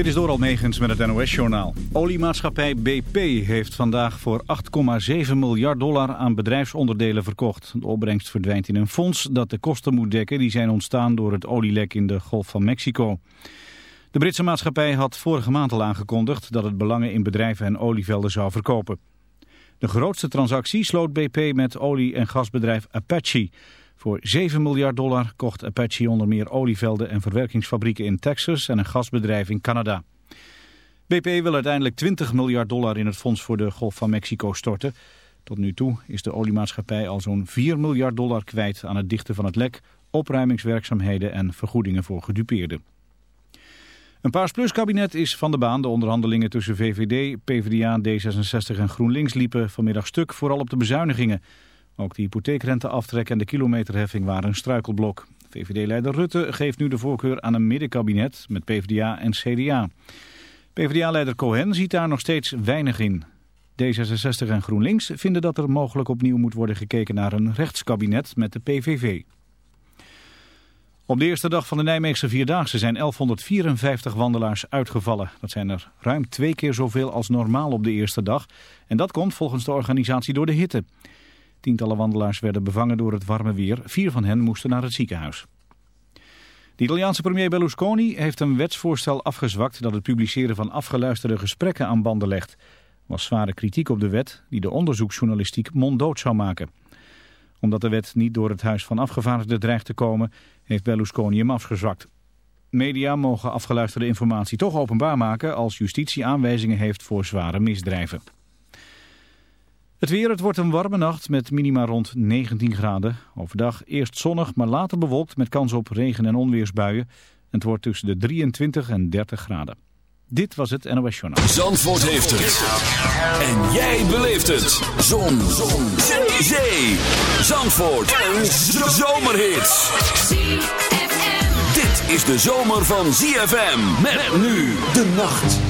Dit is Doral Megens met het NOS-journaal. Oliemaatschappij BP heeft vandaag voor 8,7 miljard dollar aan bedrijfsonderdelen verkocht. De opbrengst verdwijnt in een fonds dat de kosten moet dekken... die zijn ontstaan door het olielek in de Golf van Mexico. De Britse maatschappij had vorige maand al aangekondigd... dat het belangen in bedrijven en olievelden zou verkopen. De grootste transactie sloot BP met olie- en gasbedrijf Apache... Voor 7 miljard dollar kocht Apache onder meer olievelden en verwerkingsfabrieken in Texas en een gasbedrijf in Canada. BP wil uiteindelijk 20 miljard dollar in het fonds voor de Golf van Mexico storten. Tot nu toe is de oliemaatschappij al zo'n 4 miljard dollar kwijt aan het dichten van het lek, opruimingswerkzaamheden en vergoedingen voor gedupeerden. Een Paars Plus kabinet is van de baan. De onderhandelingen tussen VVD, PvdA, D66 en GroenLinks liepen vanmiddag stuk, vooral op de bezuinigingen. Ook de hypotheekrenteaftrek en de kilometerheffing waren een struikelblok. VVD-leider Rutte geeft nu de voorkeur aan een middenkabinet met PvdA en CDA. PvdA-leider Cohen ziet daar nog steeds weinig in. D66 en GroenLinks vinden dat er mogelijk opnieuw moet worden gekeken naar een rechtskabinet met de PVV. Op de eerste dag van de Nijmeegse Vierdaagse zijn 1154 wandelaars uitgevallen. Dat zijn er ruim twee keer zoveel als normaal op de eerste dag. En dat komt volgens de organisatie door de hitte. Tientallen wandelaars werden bevangen door het warme weer. Vier van hen moesten naar het ziekenhuis. De Italiaanse premier Berlusconi heeft een wetsvoorstel afgezwakt dat het publiceren van afgeluisterde gesprekken aan banden legt. Er was zware kritiek op de wet die de onderzoeksjournalistiek monddood zou maken. Omdat de wet niet door het Huis van Afgevaardigden dreigt te komen, heeft Berlusconi hem afgezwakt. Media mogen afgeluisterde informatie toch openbaar maken als justitie aanwijzingen heeft voor zware misdrijven. Het weer, het wordt een warme nacht met minima rond 19 graden. Overdag eerst zonnig, maar later bewolkt met kans op regen- en onweersbuien. Het wordt tussen de 23 en 30 graden. Dit was het NOS Journaal. Zandvoort heeft het. En jij beleeft het. Zon. Zon. Zee. Zandvoort. Een zomerhit. Dit is de zomer van ZFM. Met nu de nacht.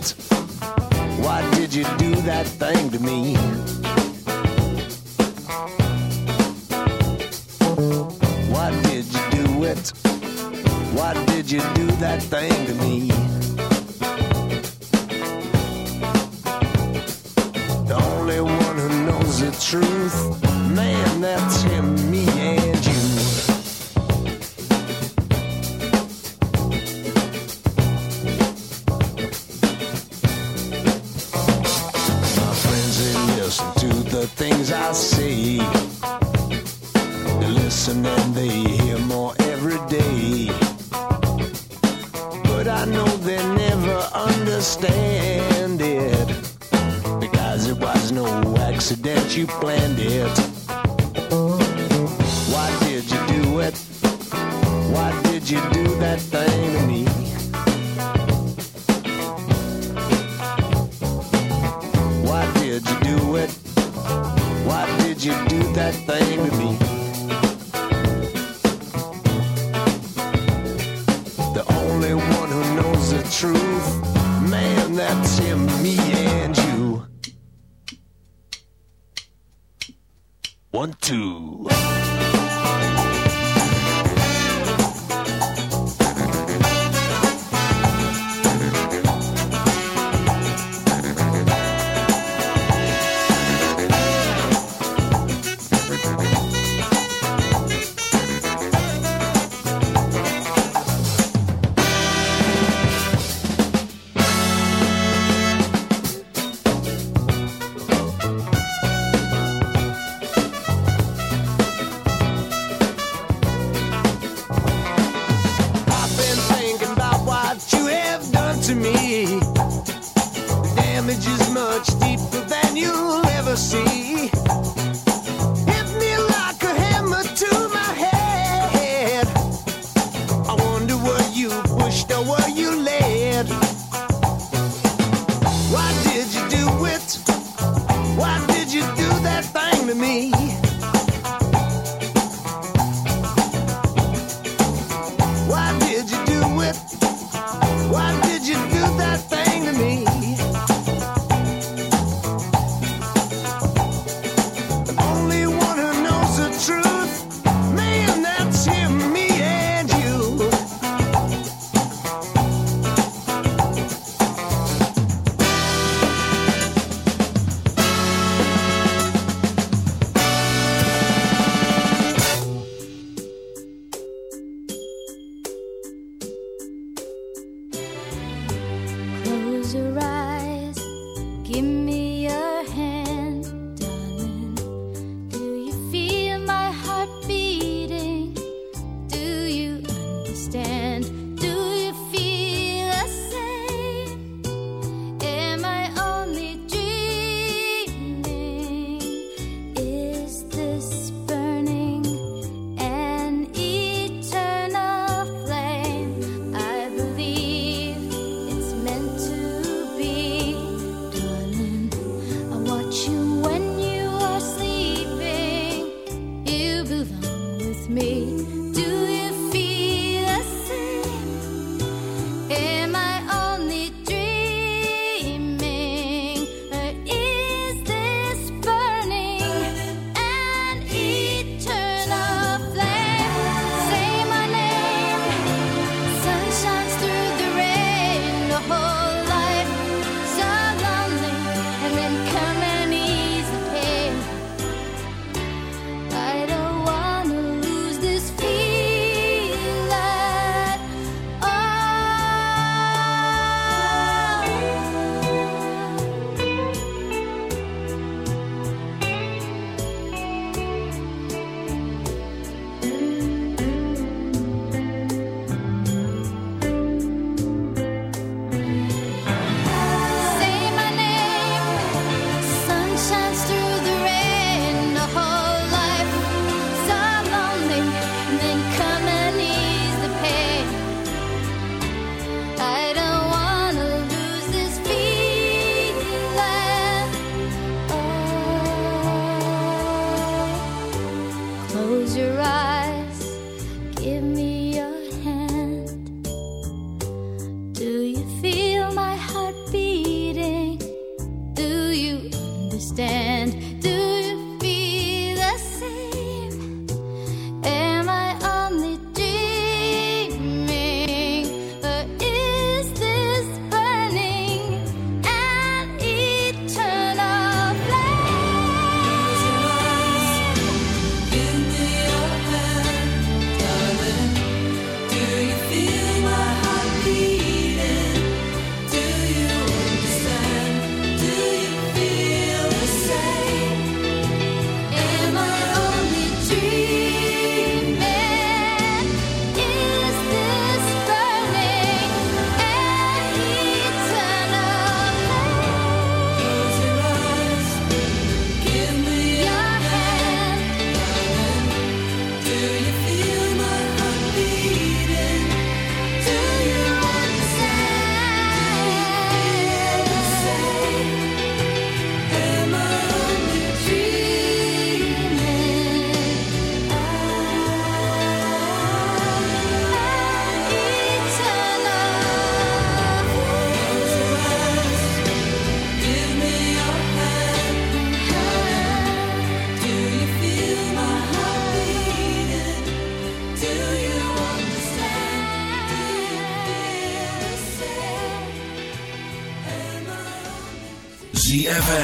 It? Why did you do that thing to me? Why did you do it? Why did you do that thing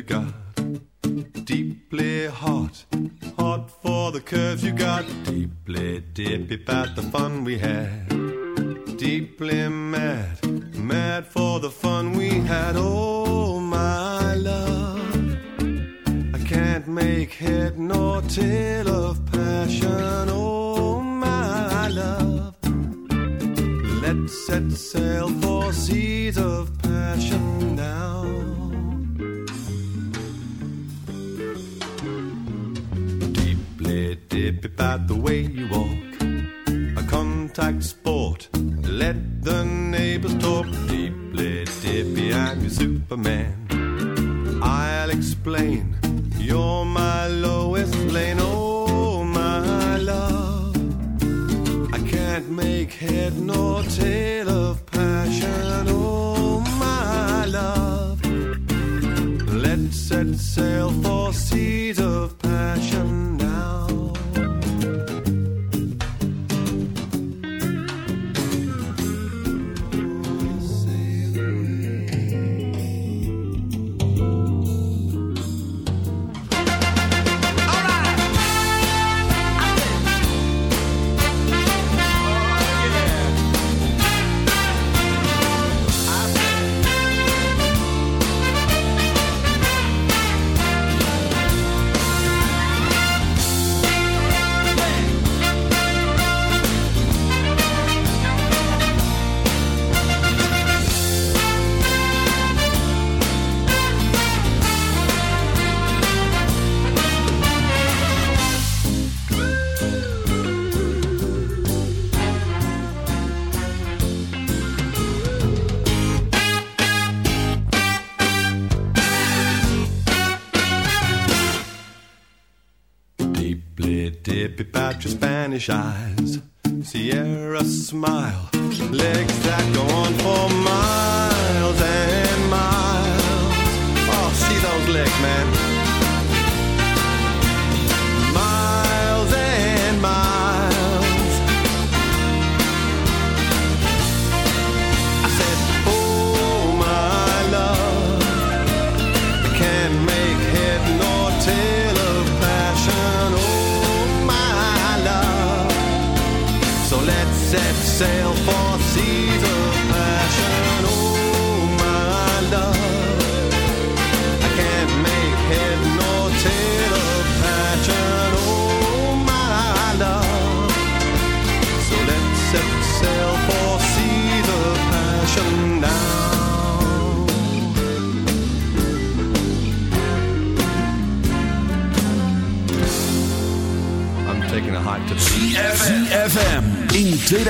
you got.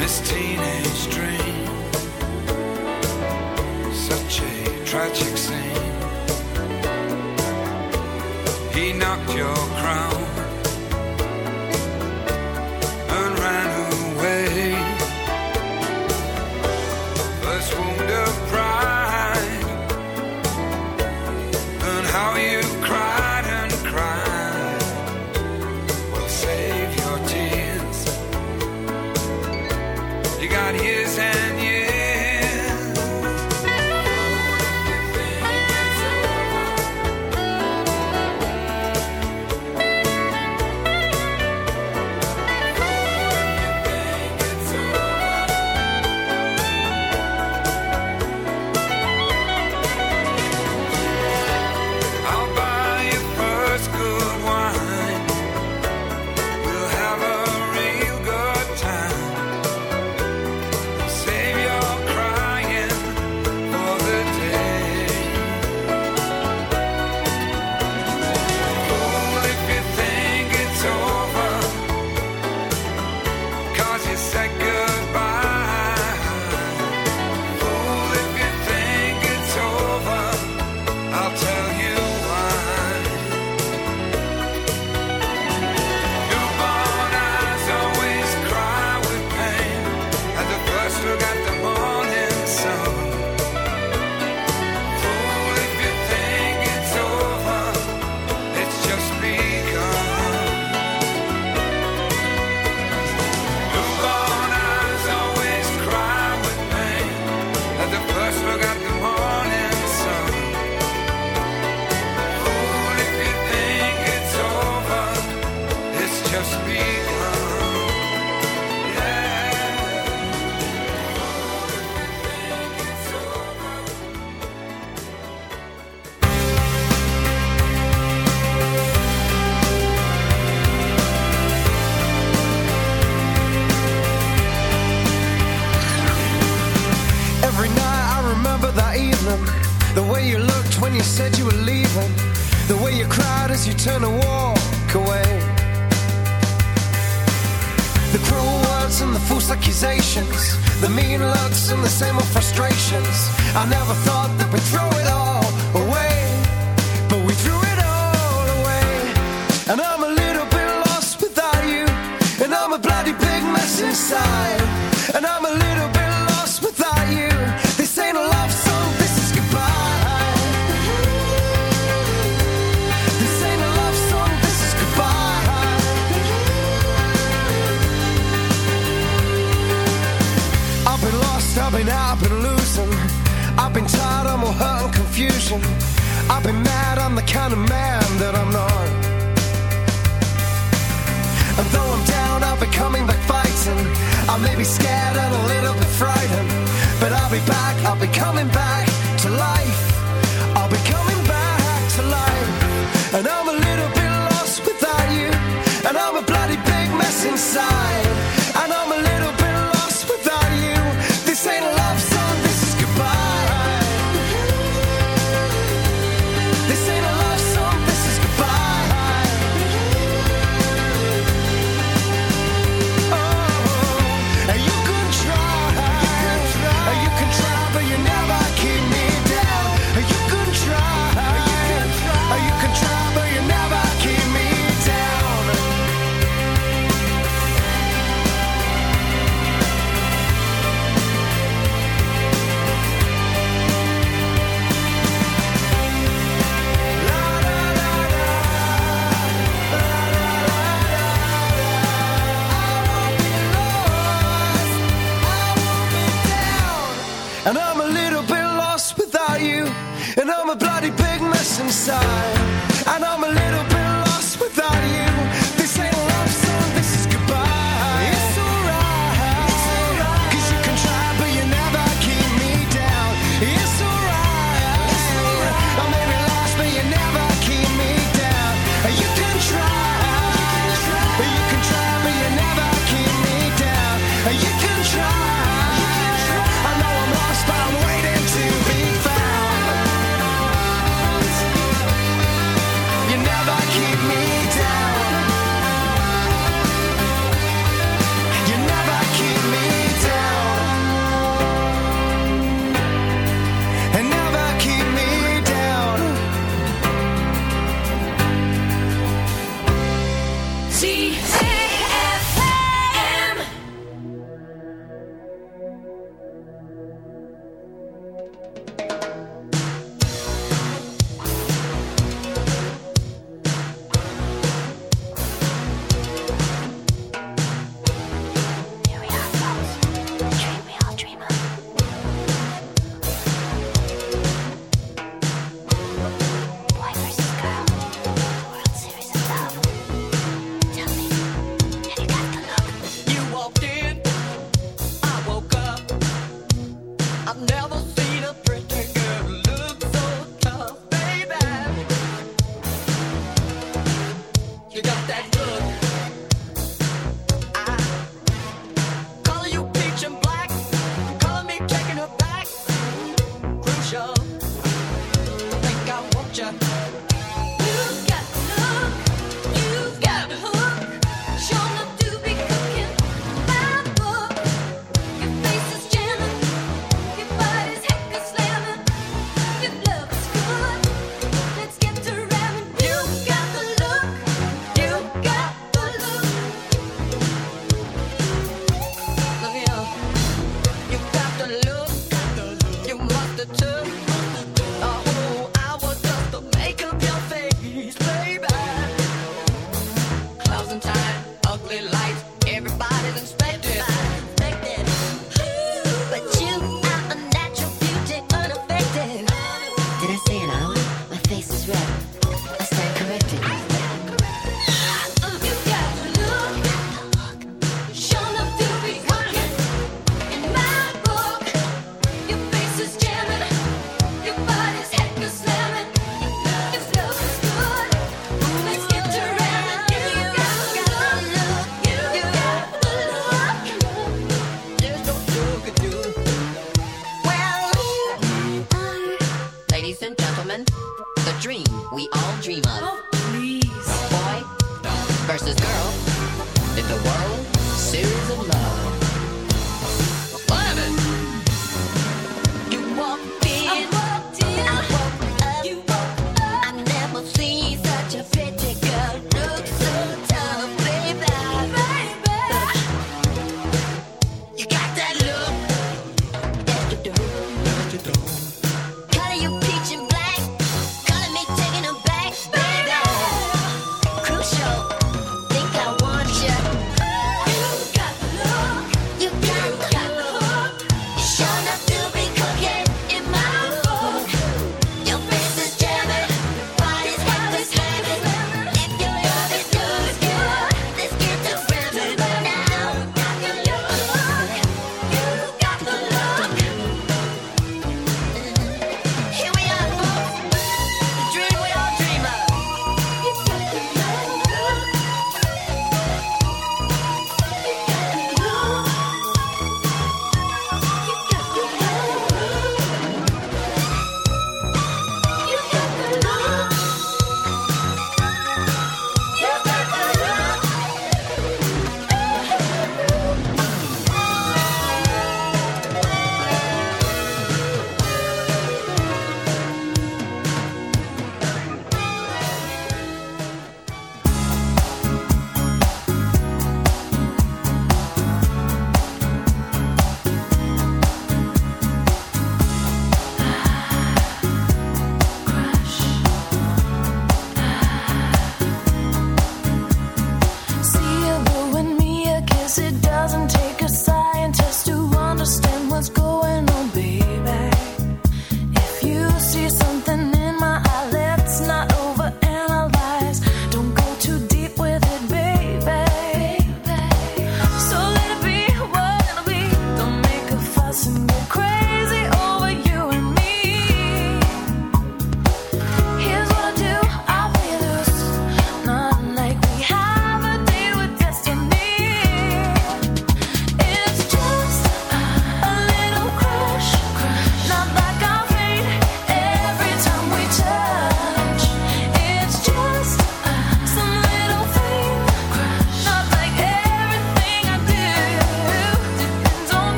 this teenage dream. Such a tragic scene. He knocked your crown.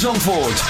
Zandvoort.